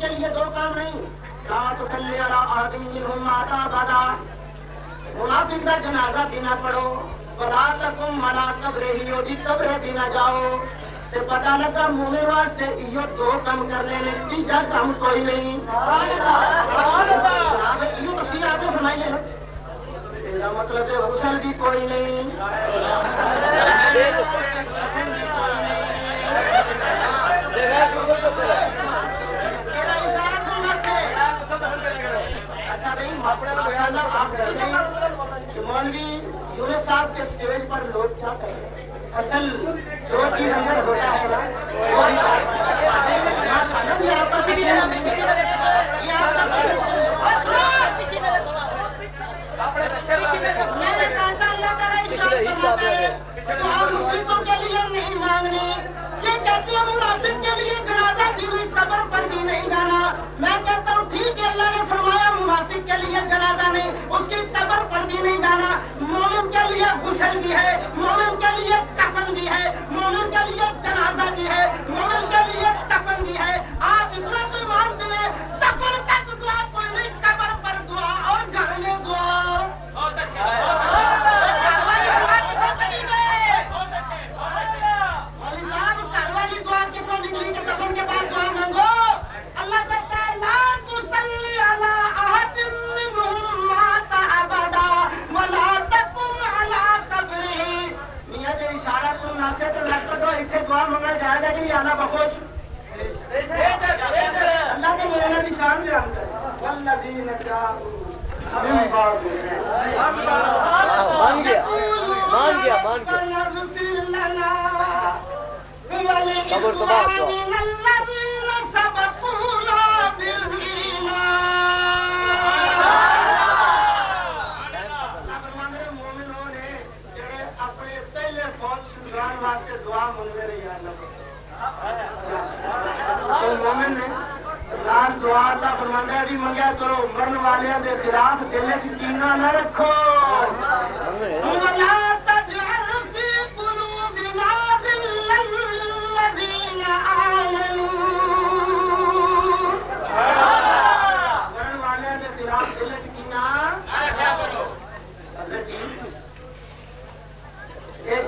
کے لیے دو کام نہیں۔ ماتا منافق کا جنازہ بھی نہ پڑھو بلا تکم منا قبرے ہی ہو جی قبرے بھی نہ جاؤ۔ تے پتا لگا مومن واسطے دو کام کرنے نے تیجا جی، کام کوئی نہیں۔ تفصیل آپ مطلب ہے حسن بھی کوئی نہیں تیرا اشارہ تو نہ سے اچھا بھائی ماشاءاللہ آپ جانتے ہیں کہ مولوی یونس صاحب کے اسٹیج پر لوگ کیا اصل جو چیز اندر ہوتا ہے نہیں مسلموں کے لیے مانگنی۔ یہ کہتے ہیں منافق کے لیے جنازہ کی ہوئی قبر پر بھی نہیں جانا۔ میں کہتا ہوں ٹھیک ہے اللہ نے فرمایا فاسق کے لیے جنازہ نہیں، اس کی قبر پر بھی نہیں جانا۔ مومن کے لیے غسل بھی ہے، مومن کے لیے کفن بھی ہے، مومن کے لیے جنازہ بھی ہے، مومن کے لیے کفن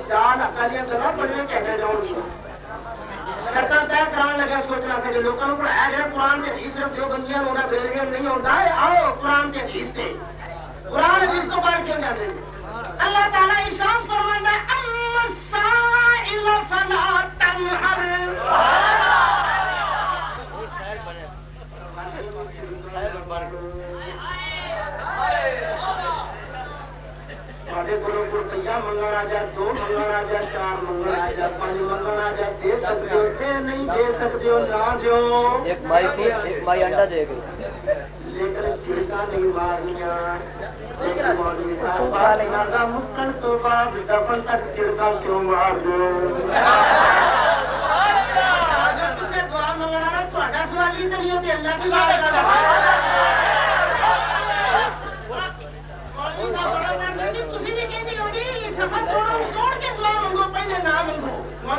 جان اکالیاں کہنے جاؤں طے کران لگا کہ پڑھایا قرآن حدیث صرف جو بندیاں بریلویاں نہیں آؤ قرآن حدیث قرآن حدیث تو کیوں اللہ تعالیٰ ہے اما السائل فلا تنہر نہیں دے گئے چڑکا نہیں مارنیا مکن تو بعد دفن تک چڑکا کیوں مار دو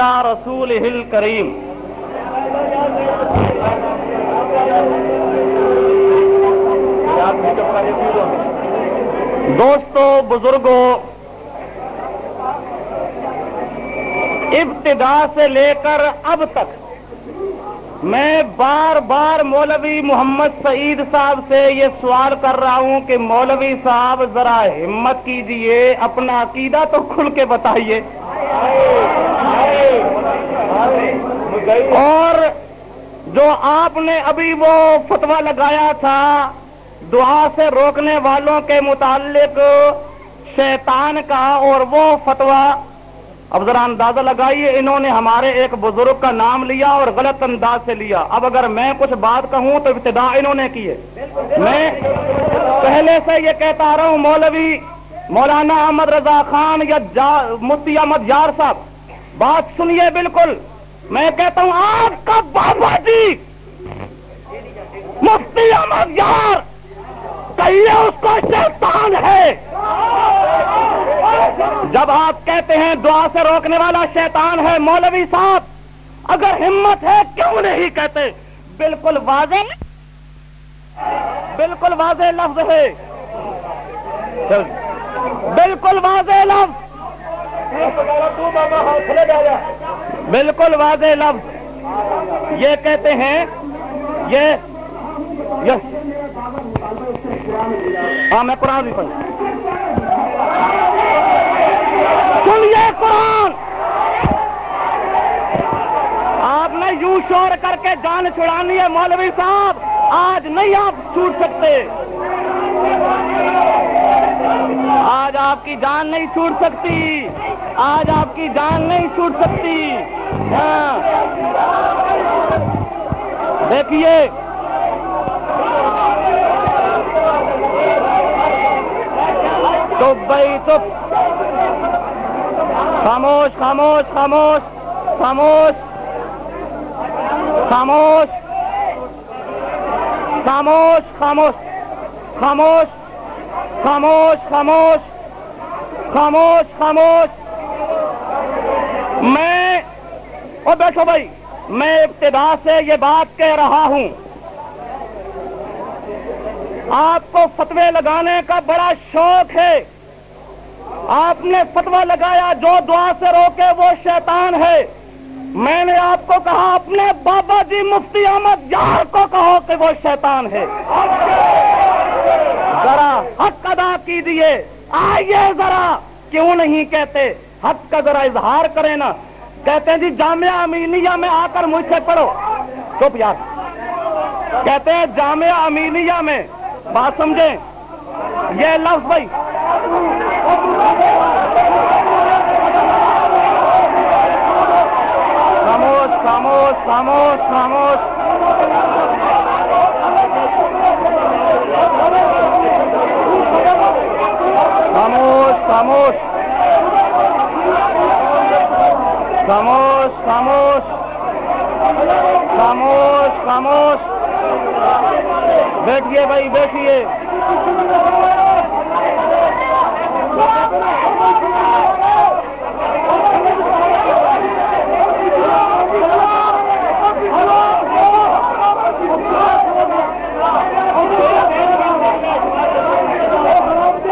على رسوله الكريم دوستو بزرگوں ابتدا سے لے کر اب تک میں بار بار مولوی محمد سعید صاحب سے یہ سوال کر رہا ہوں کہ مولوی صاحب ذرا ہمت کیجیے، اپنا عقیدہ تو کھل کے بتائیے۔ اور جو آپ نے ابھی وہ فتوا لگایا تھا، دعا سے روکنے والوں کے متعلق شیطان کا اور وہ فتوا اب ذرا اندازہ لگائیے، انہوں نے ہمارے ایک بزرگ کا نام لیا اور غلط انداز سے لیا۔ اب اگر میں کچھ بات کہوں تو ابتدا انہوں نے کی ہے۔ میں پہلے سے یہ کہتا رہا ہوں، مولوی مولانا احمد رضا خان یا مفتی احمد یار صاحب، بات سنیے بالکل۔ میں کہتا ہوں آپ کا بابا جی! مفتی احمد یار! کہیے اس کو شیطان ہے! جب آپ کہتے ہیں دعا سے روکنے والا شیطان ہے، مولوی صاحب، اگر ہمت ہے، کیوں نہیں کہتے؟ بالکل واضح بالکل واضح لفظ ہے۔ بالکل واضح لفظ۔ بالکل واضح لفظ۔ یہ کہتے ہیں، یہ ہاں میں قرآن بھی پڑھوں سنیے قرآن۔ آپ نے یوں شور کر کے جان چھڑانی ہے مولوی صاحب، آج نہیں آپ چھوٹ سکتے۔ آج آپ کی جان نہیں چھوٹ سکتی۔ آج آپ کی جان نہیں چھوٹ سکتی۔ دیکھیے تو بھائی تو خاموش خاموش خاموش خاموش خاموش خاموش خاموش خاموش خاموش خاموش خاموش خاموش میں اور بیٹھو بھائی، میں ابتدا سے یہ بات کہہ رہا ہوں۔ آپ کو فتوے لگانے کا بڑا شوق ہے۔ آپ نے فتوا لگایا، جو دعا سے روکے وہ شیطان ہے۔ میں نے آپ کو کہا، اپنے بابا جی مفتی احمد یار کو کہو کہ وہ شیطان ہے۔ ذرا حق ادا کیجیے آئیے ذرا، کیوں نہیں کہتے؟ حق کا ذرا اظہار کریں نا۔ کہتے ہیں جی جامعہ امینیہ میں آ کر مجھ سے پڑھو۔ چپ یار۔ کہتے ہیں جامعہ امینیہ میں۔ بات سمجھیں؟ یہ لفظ بھائی۔ خاموش خاموش خاموش خاموش۔ خاموش خاموش۔ خاموش خاموش خاموش خاموش بیٹھیے بھائی بیٹھیے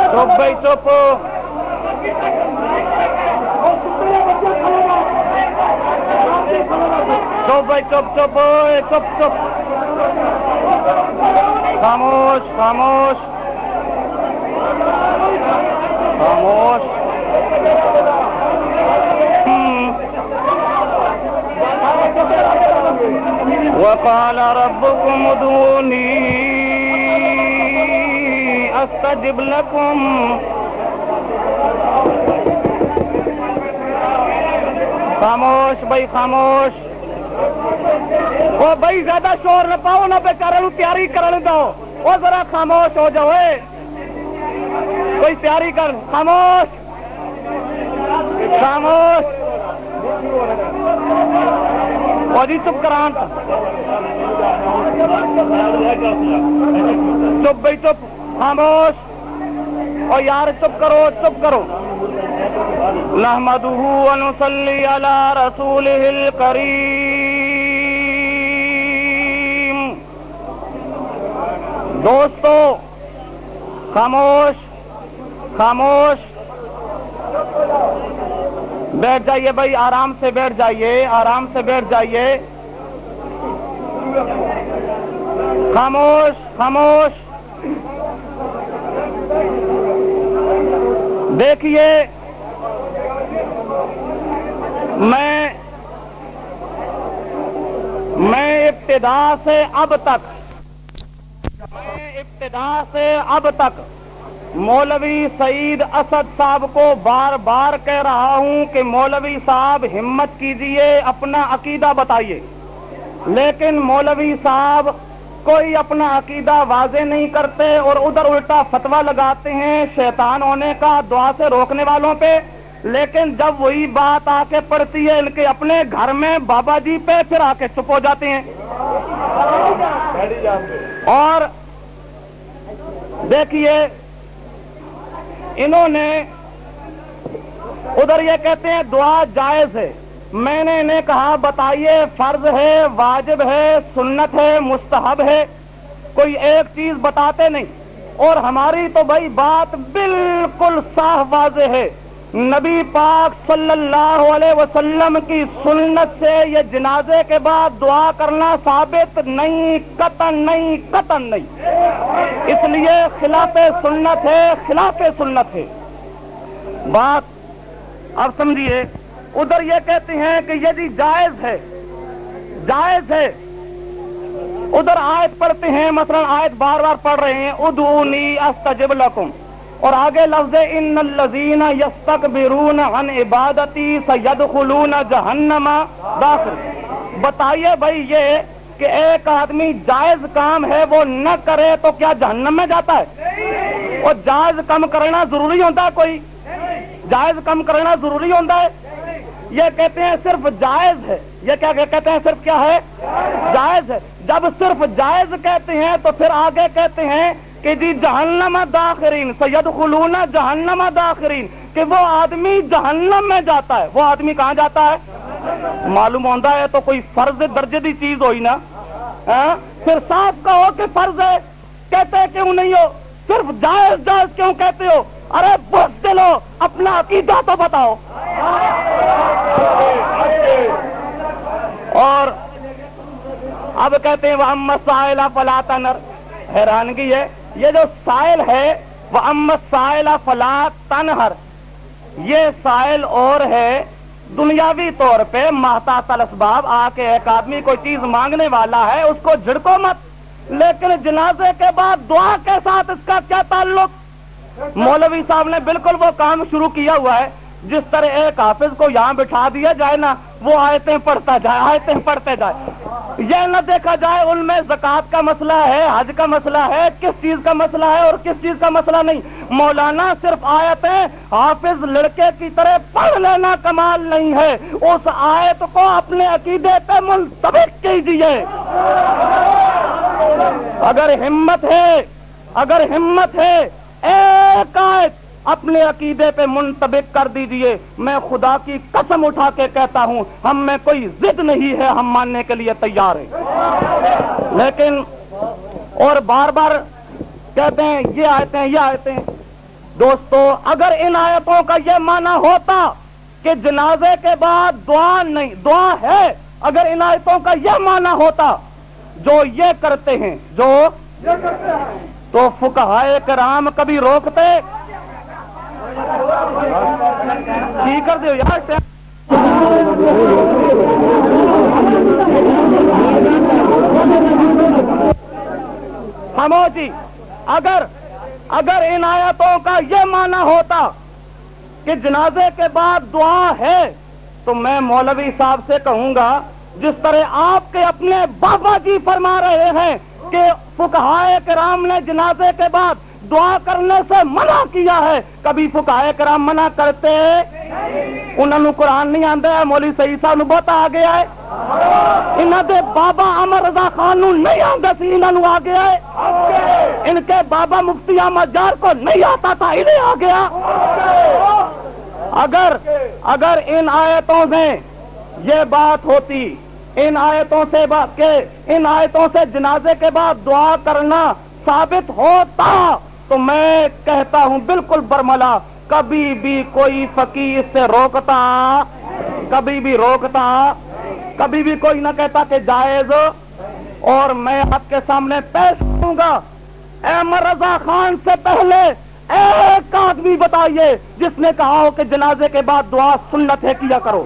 چپ بھائی چپ چپ بھائی چپ چپ چپ چپ خاموش خاموش خاموش وقال ربكم ادعوني استجب لكم خاموش بھائی خاموش وہ بھائی زیادہ شور نہ پاؤ، نہ بے کرن تیاری کرن دو۔ وہ ذرا خاموش ہو جاؤ کوئی تیاری کر۔ خاموش۔ خاموش۔ وہ جی چپ کران چپ بھائی، چپ۔ خاموش۔ اور یار، چپ کرو چپ کرو۔ نحمده ونصلي على رسوله دوستو، خاموش خاموش۔ بیٹھ جائیے بھائی، آرام سے بیٹھ جائیے، آرام سے بیٹھ جائیے۔ خاموش خاموش۔ دیکھیے، میں میں ابتدا سے اب تک ابتدا سے اب تک مولوی سعید اسد صاحب کو بار بار کہہ رہا ہوں کہ مولوی صاحب ہمت کیجیے، اپنا عقیدہ بتائیے۔ لیکن مولوی صاحب کوئی اپنا عقیدہ واضح نہیں کرتے اور ادھر الٹا فتوا لگاتے ہیں شیطان ہونے کا دعا سے روکنے والوں پہ۔ لیکن جب وہی بات آ کے پڑتی ہے، ان کے اپنے گھر میں بابا جی پہ پھر آ کے چپ ہو جاتے ہیں۔ اور دیکھیے، انہوں نے ادھر یہ کہتے ہیں، دعا جائز ہے۔ میں نے انہیں کہا، بتائیے، فرض ہے، واجب ہے، سنت ہے، مستحب ہے۔ کوئی ایک چیز بتاتے نہیں۔ اور ہماری تو بھائی بات بالکل صاف واضح ہے۔ نبی پاک صلی اللہ علیہ وسلم کی سنت سے یہ جنازے کے بعد دعا کرنا ثابت نہیں، قطن نہیں قطن نہیں۔ اس لیے خلاف سنت ہے، خلاف سنت ہے۔ بات اب سمجھیے، ادھر یہ کہتے ہیں کہ یدی جائز ہے جائز ہے۔ ادھر آیت پڑھتے ہیں، مثلا آیت بار بار پڑھ رہے ہیں ادونی استجب لکم۔ اور آگے لفظ ان الذین یستکبرون عن عبادتی سیدخلون جہنم داخل. بتائیے بھائی یہ کہ ایک آدمی جائز کام ہے وہ نہ کرے تو کیا جہنم میں جاتا ہے؟ اور جائز کم کرنا ضروری ہوتا ہے کوئی؟ جائز کم کرنا ضروری ہوتا ہے؟ یہ کہتے ہیں صرف جائز ہے۔ یہ کیا کہتے ہیں؟ صرف کیا ہے؟ جائز ہے۔ جب صرف جائز کہتے ہیں تو پھر آگے کہتے ہیں کہ جی جہنم داخرین سید خلون جہنم داخرین، کہ وہ آدمی جہنم میں جاتا ہے۔ وہ آدمی کہاں جاتا ہے؟ معلوم ہوتا ہے تو کوئی فرض درجے کی چیز ہوئی نا۔ ہاں؟ پھر صاف کہو کہ فرض ہے۔ کہتے کیوں نہیں ہو؟ صرف جائز جائز کیوں کہتے ہو؟ ارے بس دلو، اپنا عقیدہ تو بتاؤ۔ اور اب کہتے ہیں وہ امت سائلہ فلا تنر۔ حیرانگی ہے۔ یہ جو سائل ہے، وہ امت سائلہ فلا تنہر۔ یہ سائل اور ہے دنیاوی طور پہ محتا تلسباب آ کے ایک آدمی کوئی چیز مانگنے والا ہے، اس کو جھڑکو مت۔ لیکن جنازے کے بعد دعا کے ساتھ اس کا کیا تعلق؟ مولوی صاحب نے بالکل وہ کام شروع کیا ہوا ہے۔ جس طرح ایک حافظ کو یہاں بٹھا دیا جائے نا، وہ آیتیں پڑھتا جائے، آیتیں پڑھتے جائے۔ یہ نہ دیکھا جائے ان میں زکوٰۃ کا مسئلہ ہے، حج کا مسئلہ ہے، کس چیز کا مسئلہ ہے اور کس چیز کا مسئلہ نہیں۔ مولانا صرف آیتیں، حافظ لڑکے کی طرح پڑھ لینا کمال نہیں ہے۔ اس آیت کو اپنے عقیدے پہ منتبک کیجیے اگر ہمت ہے، اگر ہمت ہے، ایک آیت اپنے عقیدے پہ منتبک کر دیجیے۔ میں خدا کی قسم اٹھا کے کہتا ہوں ہم میں کوئی ضد نہیں ہے ہم ماننے کے لیے تیار ہیں۔ لیکن اور بار بار کہتے ہیں یہ آیتیں یہ آیتیں۔ دوستو اگر ان آیتوں کا یہ معنی ہوتا کہ جنازے کے بعد دعا نہیں دعا ہے اگر ان آیتوں کا یہ معنی ہوتا جو یہ کرتے ہیں جو تو فکہائے کرام کبھی روکتے ٹھیک کر دو یار ہمو جی اگر اگر ان آیتوں کا یہ معنی ہوتا کہ جنازے کے بعد دعا ہے تو میں مولوی صاحب سے کہوں گا جس طرح آپ کے اپنے بابا جی فرما رہے ہیں کہ فکہائے کرام نے جنازے کے بعد دعا کرنے سے منع کیا ہے۔ کبھی فکائے کرام منع کرتے انہوں نے قرآن نہیں آتا ہے مولی صحیح صاحب بہت آ گیا ہے۔ انہوں دے بابا امر رضا خان نہیں آتا سی انہوں آ گیا ہے۔ ان کے بابا مفتی احمد جار کو نہیں آتا تھا، انہیں آ گیا۔ اگر اگر ان آیتوں سے یہ بات ہوتی، ان آیتوں سے بات کے، ان آیتوں سے جنازے کے بعد دعا کرنا ثابت ہوتا۔ تو میں کہتا ہوں بالکل برملا، کبھی بھی کوئی فقیر سے روکتا، کبھی بھی روکتا، کبھی بھی کوئی نہ کہتا کہ جائز، اور میں آپ کے سامنے پیش کروں گا۔ احمد رضا خان سے پہلے ایک آدمی بتائیے، جس نے کہا ہو کہ جنازے کے بعد دعا سنت ہے، کیا کرو؟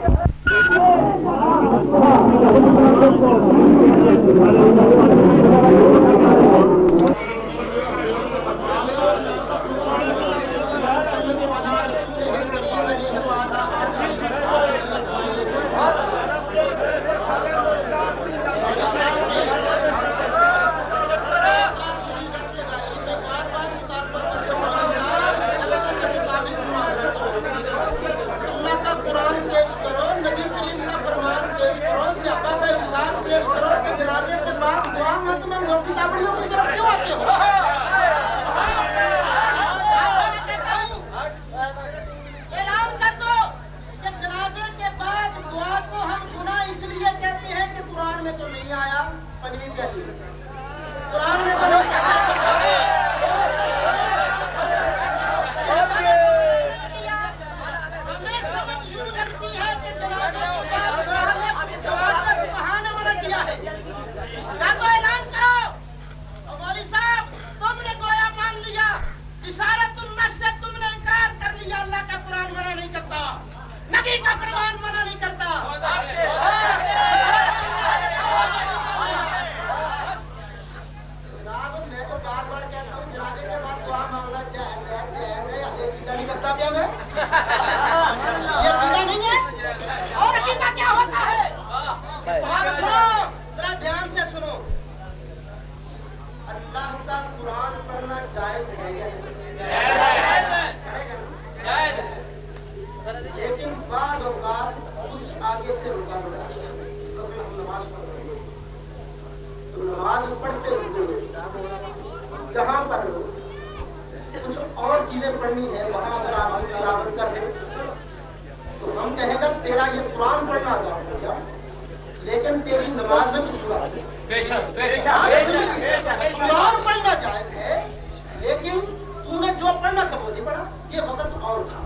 بعض اوقات کچھ آگے سے رکا ہوتا ہے۔ میں ہم نماز پڑھ رہے ہیں تو نماز پڑھتے ہوئے جہاں پر کچھ اور چیزیں پڑھنی ہے وہاں اگر آپ کی تلاوت کر دیں تو ہم کہیں گا تیرا یہ قرآن پڑھنا ہو گیا لیکن تیری نماز میں کچھ قرآن پڑھنا جائز ہے لیکن تو نے جو پڑھنا تھا وہ نہیں پڑھا یہ وقت اور تھا۔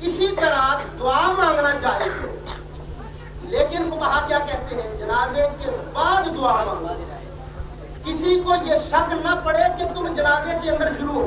اسی طرح دعا مانگنا جائز ہے لیکن وہ کیا کہتے ہیں؟ جنازے کے بعد دعا مانگنا کسی کو یہ شک نہ پڑے کہ تم جنازے کے اندر شروع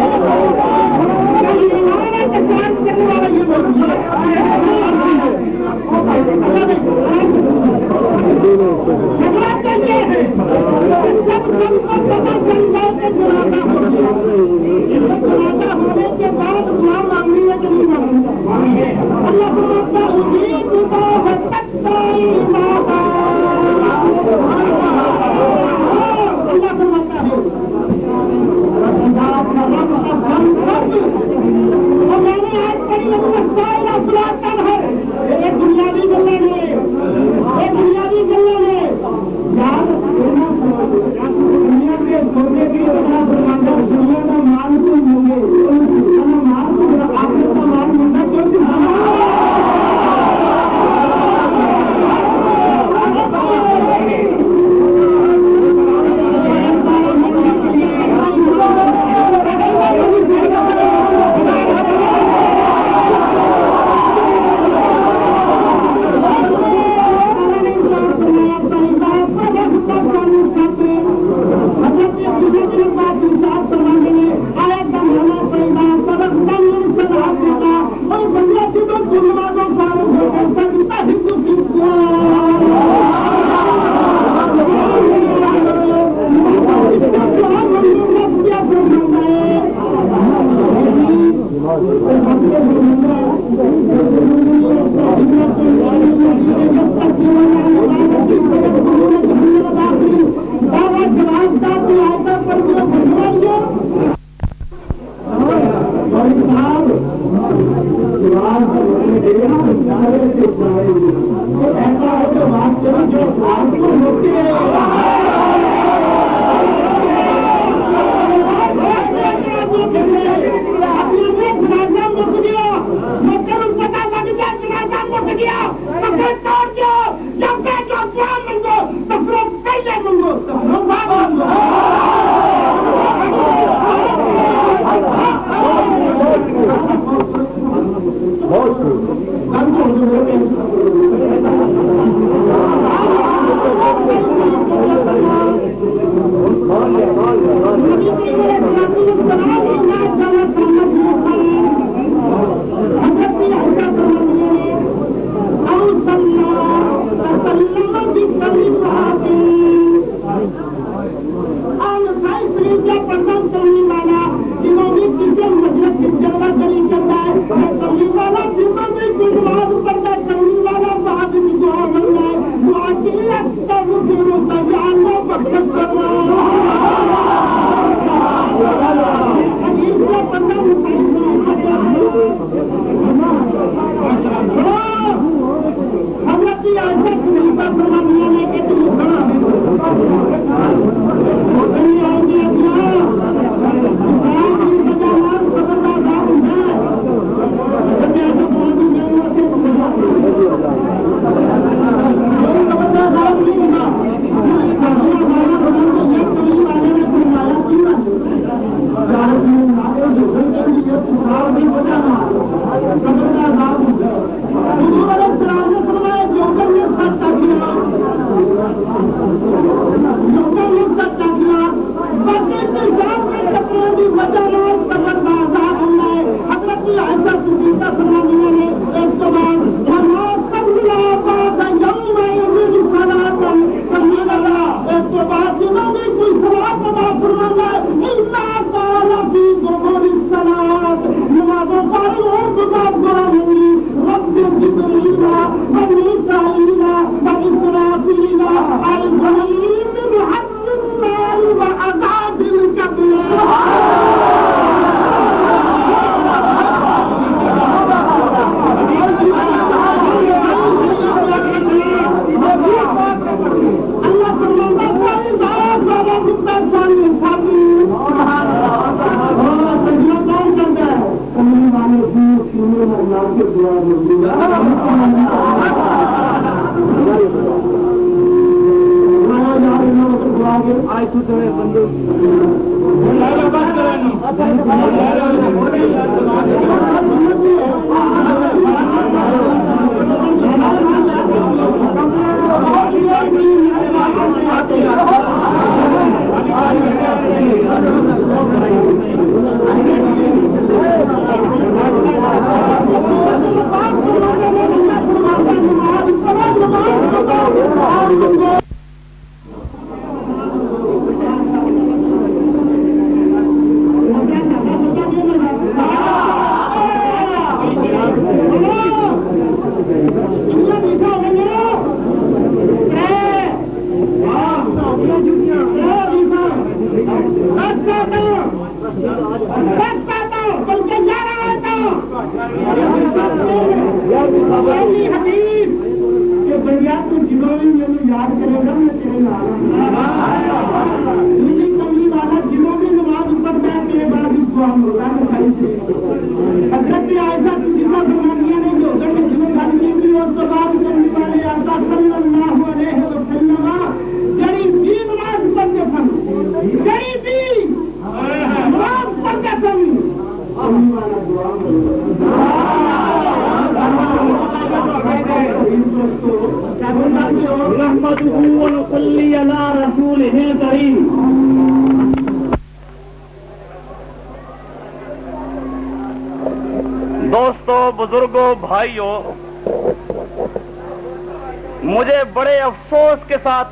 اللہ میں بھی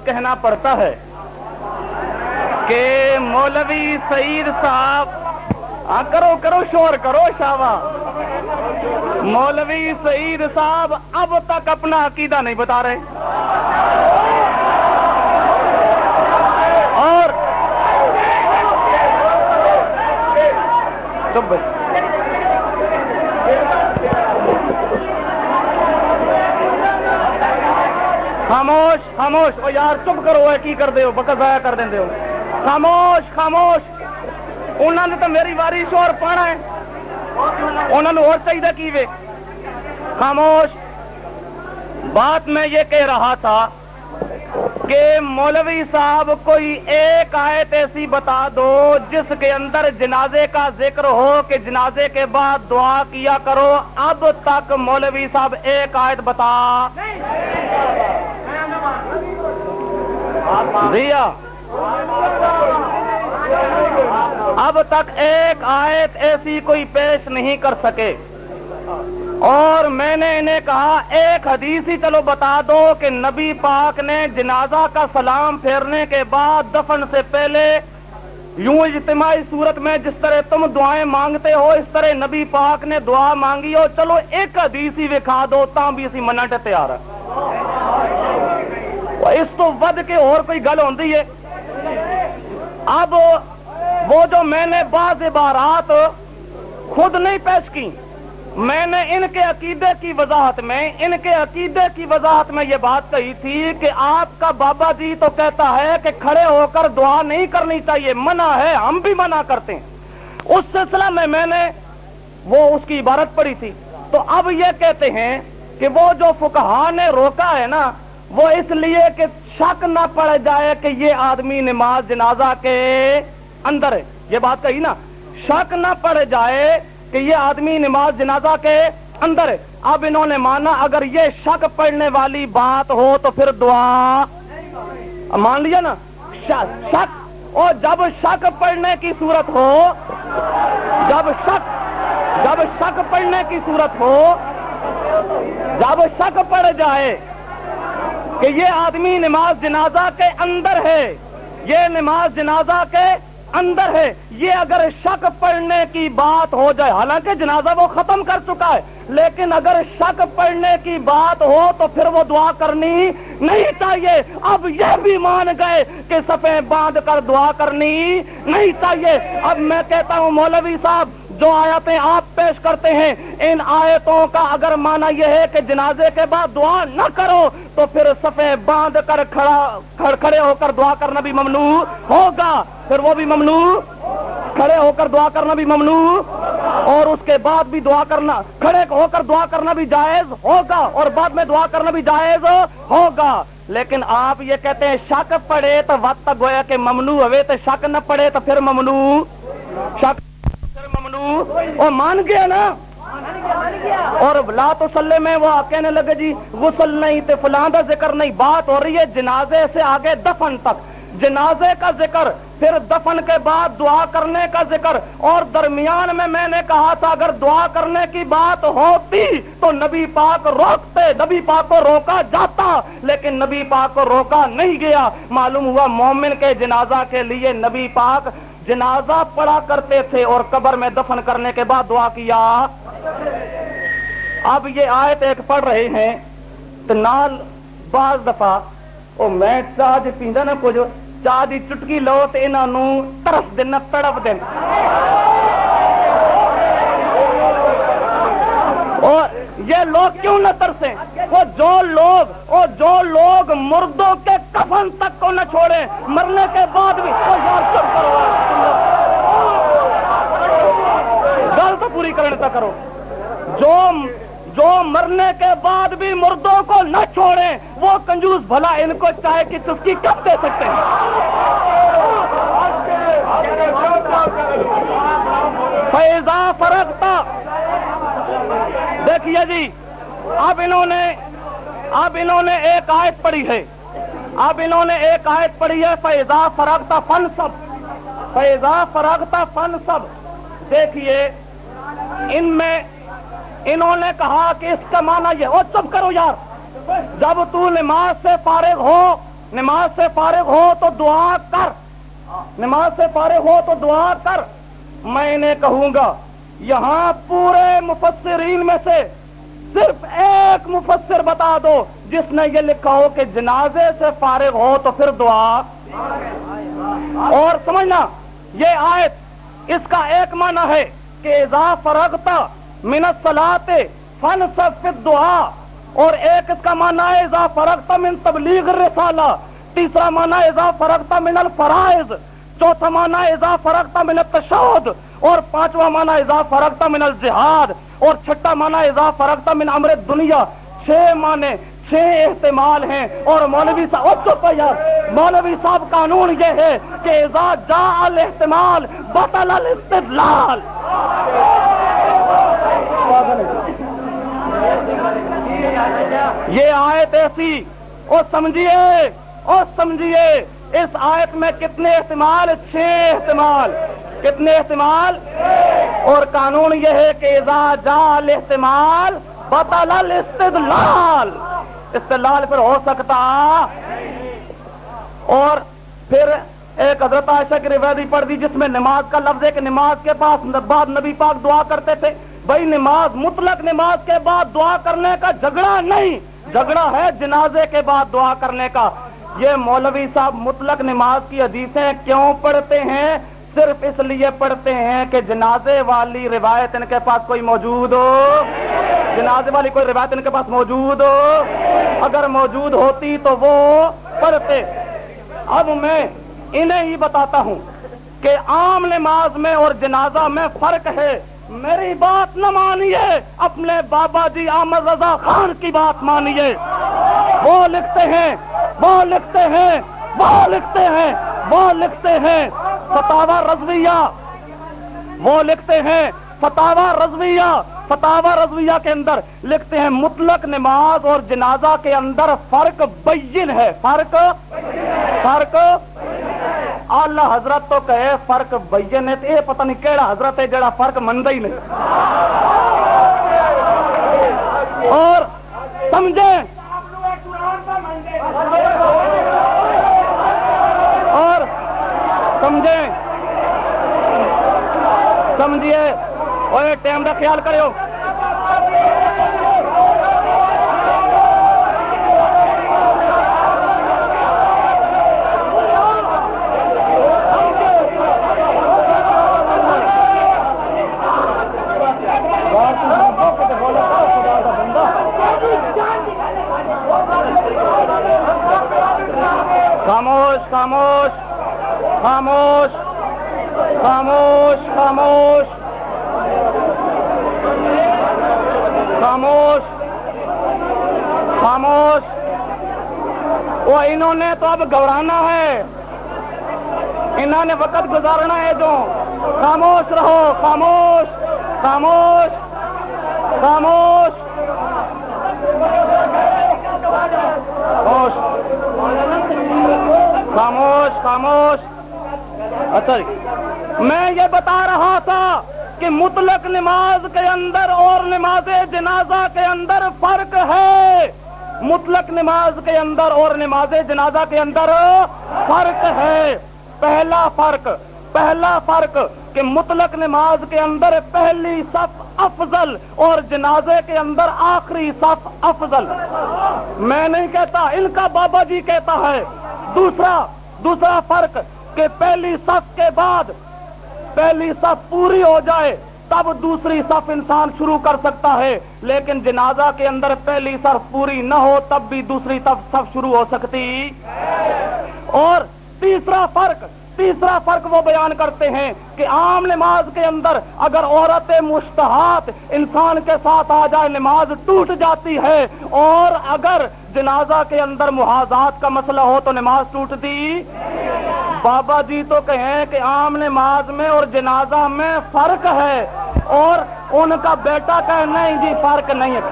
کہنا پڑتا ہے کہ مولوی سعید صاحب ہاں کرو کرو، شور، کرو شاوا مولوی سعید صاحب اب تک اپنا عقیدہ نہیں بتا رہے۔ اور خاموش خاموش، او یار چپ کرو، اے کی کر ہو؟ بکر ضائع کر دیں ہو۔ خاموش خاموش۔ انہوں نے تو میری واری شور پانا ہے۔ انہوں نے اور چاہیے کی وے؟ خاموش۔ بات میں یہ کہہ رہا تھا کہ مولوی صاحب کوئی ایک آیت ایسی بتا دو جس کے اندر جنازے کا ذکر ہو کہ جنازے کے بعد دعا کیا کرو۔ اب تک مولوی صاحب ایک آیت بتا۔ دیا اب تک ایک آیت ایسی کوئی پیش نہیں کر سکے۔ اور میں نے انہیں کہا، ایک حدیث ہی چلو بتا دو کہ نبی پاک نے جنازہ کا سلام پھیرنے کے بعد دفن سے پہلے یوں اجتماعی صورت میں جس طرح تم دعائیں مانگتے ہو، اس طرح نبی پاک نے دعا مانگی ہو۔ چلو ایک حدیث ہی وکھا دو، تاں بھی اسی منٹ تیار ہے اس تو ود کے اور کوئی گل ہوتی ہے؟ اب وہ جو میں نے بعض عبارات خود نہیں پیش کی، میں نے ان کے عقیدے کی وضاحت میں، ان کے عقیدے کی وضاحت میں یہ بات کہی تھی کہ آپ کا بابا جی تو کہتا ہے کہ کھڑے ہو کر دعا نہیں کرنی چاہیے، منع ہے، ہم بھی منع کرتے ہیں۔ اس سلسلہ میں میں نے وہ اس کی عبارت پڑھی تھی۔ تو اب یہ کہتے ہیں کہ وہ جو فکہ نے روکا ہے نا وہ اس لیے کہ شک نہ پڑ جائے کہ یہ آدمی نماز جنازہ کے اندر ہے۔ یہ بات کہی نا، شک نہ پڑ جائے کہ یہ آدمی نماز جنازہ کے اندر ہے۔ اب انہوں نے مانا اگر یہ شک پڑنے والی بات ہو تو پھر دعا۔ مان لیا نا؟ شک۔ اور جب شک پڑنے کی صورت ہو، جب شک جب شک پڑنے کی صورت ہو، جب شک پڑ جائے کہ یہ آدمی نماز جنازہ کے اندر ہے۔ یہ نماز جنازہ کے اندر ہے۔ یہ اگر شک پڑنے کی بات ہو جائے، حالانکہ جنازہ وہ ختم کر چکا ہے، لیکن اگر شک پڑنے کی بات ہو تو پھر وہ دعا کرنی نہیں چاہیے۔ اب یہ بھی مان گئے کہ سفے باندھ کر دعا کرنی نہیں چاہیے۔ اب میں کہتا ہوں، مولوی صاحب جو آیتیں آپ پیش کرتے ہیں، ان آیتوں کا اگر مانا یہ ہے کہ جنازے کے بعد دعا نہ کرو، تو پھر سفے باندھ کر کھڑا کھڑے ہو کر دعا کرنا بھی ممنوع ہوگا۔ پھر وہ بھی ممنوع؟ کھڑے ہو کر دعا کرنا بھی ممنوع؟ اور اس کے بعد بھی دعا کرنا، کھڑے ہو کر دعا کرنا بھی جائز ہوگا، اور بعد میں دعا کرنا بھی جائز ہوگا۔ لیکن آپ یہ کہتے ہیں، شک پڑے تو وقت گویا کہ ممنوع ہوئے، تو شک نہ پڑے تو پھر ممنوع۔ شک ممنوع اور مان گیا نا؟ اور لا تو سلے میں وہ کہنے لگے جی غسل نہیں تے فلاں دا ذکر نہیں، بات ہو رہی ہے جنازے سے آگے دفن تک۔ جنازے کا ذکر، پھر دفن کے بعد دعا کرنے کا ذکر۔ اور درمیان میں میں نے کہا تھا، اگر دعا کرنے کی بات ہوتی تو نبی پاک روکتے، نبی پاک کو روکا جاتا، لیکن نبی پاک کو روکا نہیں گیا۔ معلوم ہوا مومن کے جنازہ کے لیے نبی پاک جنازہ پڑا کرتے تھے اور قبر میں دفن کرنے کے بعد دعا کیا۔ اب یہ آیت ایک پڑھ رہے ہیں۔ تو نال بعض دفعہ او میں چاہ جی پیندا نہ کچھ چاہ دی چٹکی لو تو انہوں ترس دینا تڑپ دین اور یہ لوگ کیوں نہ ترسیں؟ وہ جو لوگ وہ جو لوگ مردوں کے کفن تک کو نہ چھوڑیں، مرنے کے بعد بھی یار چپ کرو گل تو کرو۔ جو جو مرنے کے بعد بھی مردوں کو نہ چھوڑیں، وہ کنجوس بھلا ان کو چاہے کہ چسکی کب دے سکتے ہیں۔ فیضا فرق تھا دیکھیے جی اب انہوں نے اب انہوں نے ایک آیت پڑھی ہے۔ اب انہوں نے ایک آیت پڑھی ہے فیضا فرغتا فن سب فیضا فرغتا فن سب دیکھیے ان میں انہوں نے کہا کہ اس کا معنی یہ اور چپ کرو یار۔ جب تو نماز سے فارغ ہو نماز سے فارغ ہو تو دعا کر۔ نماز سے فارغ ہو تو دعا کر۔ میں انہیں کہوں گا، یہاں پورے مفسرین میں سے صرف ایک مفسر بتا دو، جس نے یہ لکھا ہو کہ جنازے سے فارغ ہو تو پھر دعا۔ اور سمجھنا، یہ آیت اس کا ایک معنی ہے۔ کہ اذا فرغتا من الصلاۃ فن دعا اور ایک اس کا معنی ہے اذا فرغتا من تبلیغ الرسالہ، تیسرا معنی اذا فرغتا من الفرائض، چوتھا معنی اذا فرغتا من التشہد، اور پانچواں معنی اذا فرغتا من الجہاد، اور چھٹا معنی اذا فرغتا من امر دنیا چھ معنی، چھ احتمال ہیں، اور مولوی صاحب چپ یار، مولوی صاحب قانون یہ ہے کہ اذا جا الاحتمال، بطل الاستدلال۔ یہ آیت ایسی اور سمجھیے اور سمجھیے، اس آیت میں کتنے احتمال، چھ احتمال، کتنے احتمال؟ اور قانون یہ ہے کہ اذا جا الاحتمال بطل الاستدلال۔ استدلال پھر ہو سکتا، اور پھر ایک حضرت عائشہ کی روایتی پڑھ دی جس میں نماز کا لفظ ہے کہ نماز کے پاس بعد نبی پاک دعا کرتے تھے۔ بھائی نماز مطلق نماز کے بعد دعا کرنے کا جھگڑا نہیں۔ جھگڑا ہے جنازے کے بعد دعا کرنے کا۔ یہ مولوی صاحب مطلق نماز کی حدیثیں کیوں پڑھتے ہیں؟ صرف اس لیے پڑھتے ہیں کہ جنازے والی روایت ان کے پاس کوئی موجود ہو۔ جنازے والی کوئی روایت ان کے پاس موجود ہو۔ اگر موجود ہوتی تو وہ پڑھتے۔ اب میں انہیں ہی بتاتا ہوں کہ عام نماز میں اور جنازہ میں فرق ہے۔ میری بات نہ مانیے۔ اپنے بابا جی احمد رضا خان کی بات مانیے۔ وہ لکھتے ہیں، وہ لکھتے ہیں، وہ لکھتے ہیں، وہ لکھتے ہیں۔ فتوا رضویہ۔ وہ لکھتے ہیں فتوا رضویہ۔ فتوا رضویہ کے اندر لکھتے ہیں، مطلق نماز اور جنازہ کے اندر فرق بین ہے۔ فرق فرق اللہ حضرت تو کہے فرق بین ہے یہ پتہ نہیں کہڑا حضرت ہے جڑا فرق منگا ہی نہیں۔ اور سمجھیں؟ اور سمجھیں؟ سمجھیے اور ٹائم کا خیال کرو خاموش خاموش خاموش خاموش. خاموش خاموش. وہ انہوں نے تو اب گھبرانا ہے۔ انہوں نے وقت گزارنا ہے جو۔ خاموش رہو، خاموش خاموش خاموش۔ خاموش۔ خاموش خاموش۔ اچھا جی۔ میں یہ بتا رہا تھا کہ مطلق نماز کے اندر اور نماز جنازہ کے اندر فرق ہے۔ مطلق نماز کے اندر اور نماز جنازہ کے اندر فرق ہے۔ پہلا فرق پہلا فرق کہ مطلق نماز کے اندر پہلی صف افضل اور جنازے کے اندر آخری صف افضل۔ میں نہیں کہتا، ان کا بابا جی کہتا ہے۔ دوسرا دوسرا فرق کہ پہلی صف کے بعد پہلی صف پوری ہو جائے، تب دوسری صف انسان شروع کر سکتا ہے۔ لیکن جنازہ کے اندر پہلی صف پوری نہ ہو، تب بھی دوسری صف صف شروع ہو سکتی۔ اور تیسرا فرق تیسرا فرق وہ بیان کرتے ہیں کہ عام نماز کے اندر اگر عورت مشتحات انسان کے ساتھ آ جائے، نماز ٹوٹ جاتی ہے، اور اگر جنازہ کے اندر محاذات کا مسئلہ ہو تو نماز ٹوٹتی؟ بابا جی تو کہیں کہ عام نماز میں اور جنازہ میں فرق ہے، اور ان کا بیٹا کہ نہیں جی فرق نہیں ہے۔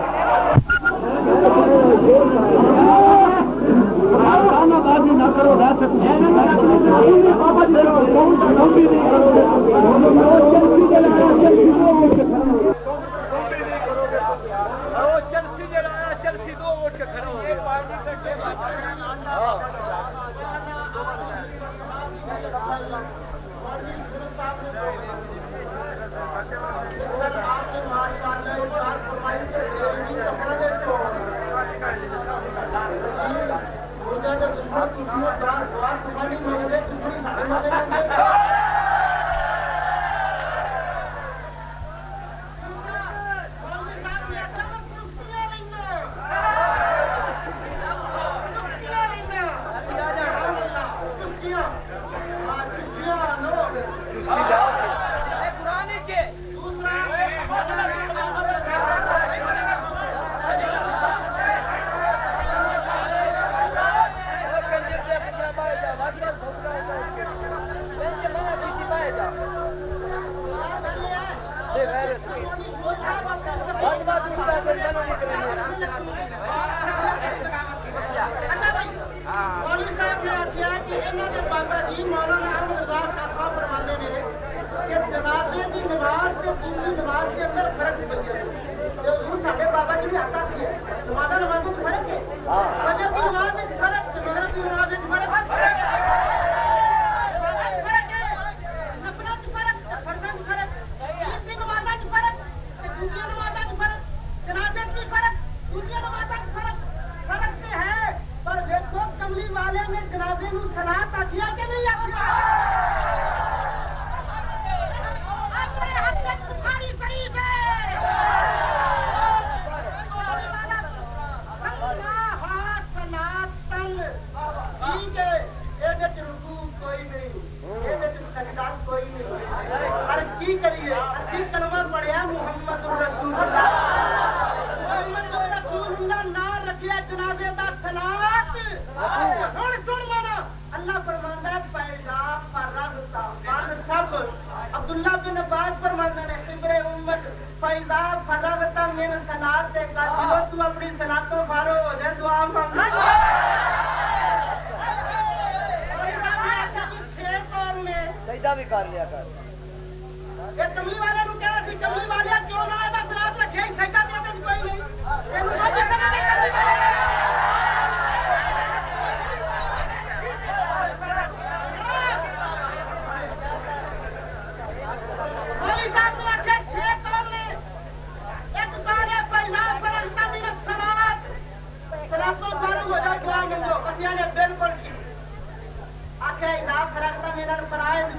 چلسی جڑا چلسی دو ووٹ کے کھڑا ہو گیا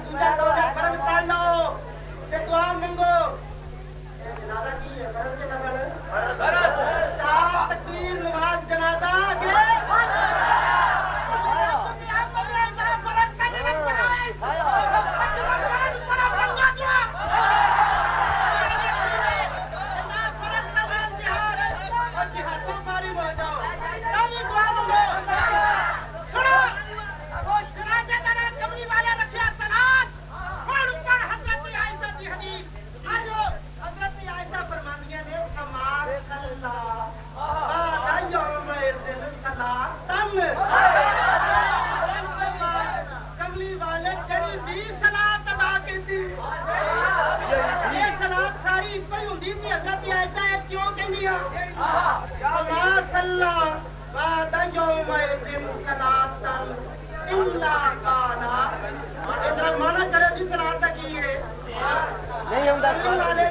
cuidado. اللہ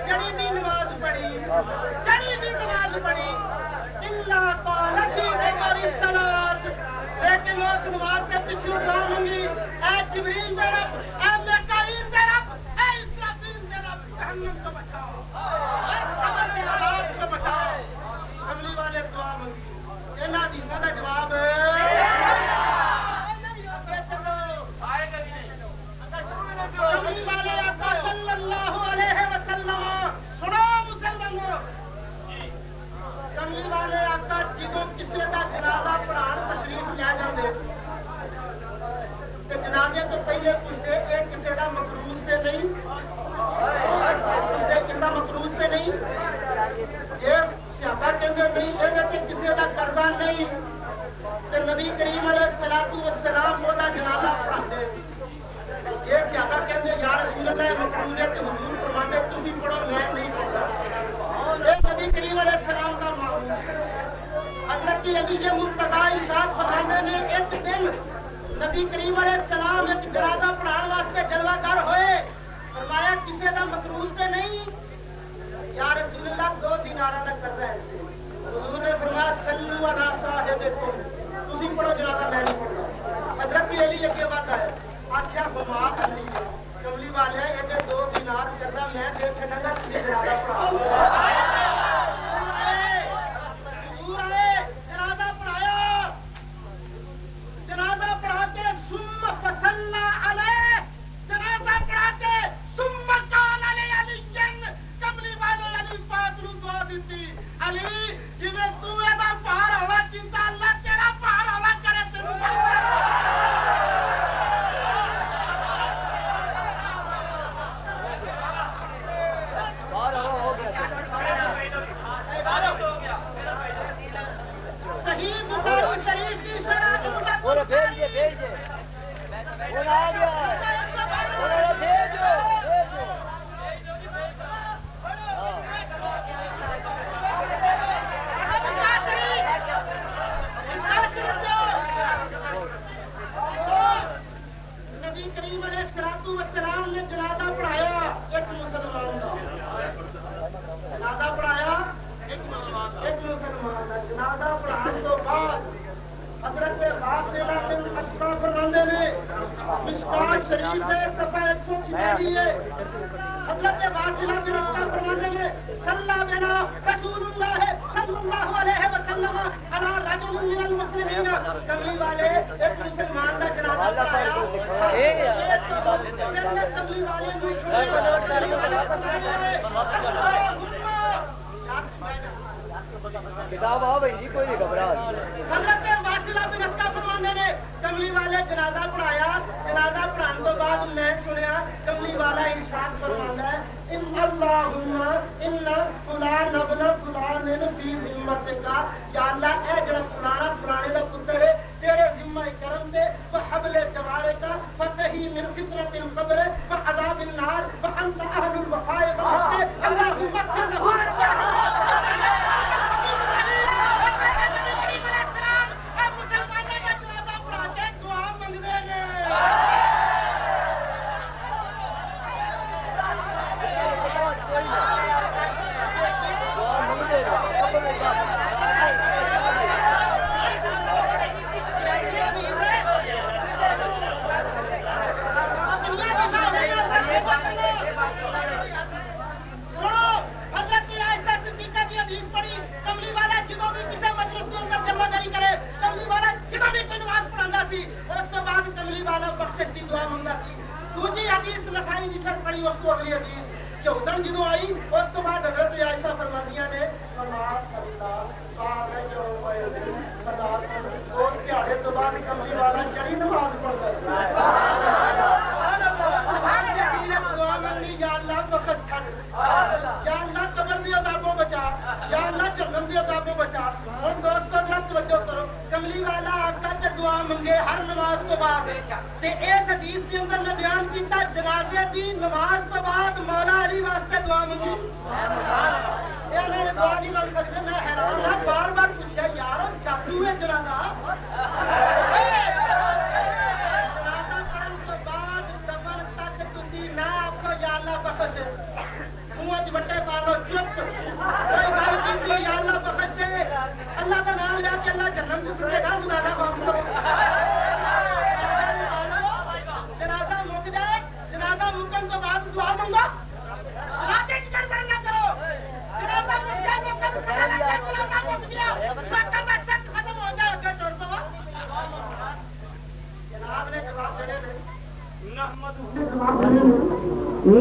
حکمت کا یا اللہ سکتی دعا منگا سی سوچی حدیث نسائی جی پھر پڑی اور توڑ لی حدیث کہ ادھر جدو آئی منگے، ہر نماز تو بعد۔ ایک حدیث دے اندر میں بیان کیتا، جنازے کی نماز تو بعد مولا علی واسطے دعا منگی۔ دعا نہیں مانگ سکتے، میں حیران ہوں، بار بار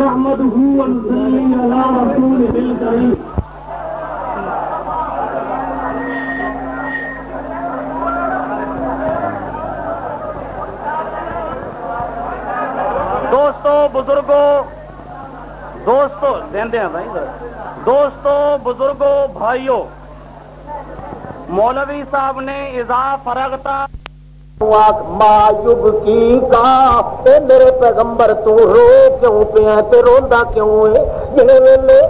نحمده ونصلي على رسوله الكريم. دوستو، بزرگو، دوستو دیندے ہیں بھائی دوستو بزرگوں بھائیوں مولوی صاحب نے اضاف فرغتا مایوب کی کا؟ اے میرے پیغمبر، تو رو کیوں پیا تے روندا کیوں ہے؟ جڑے ویلے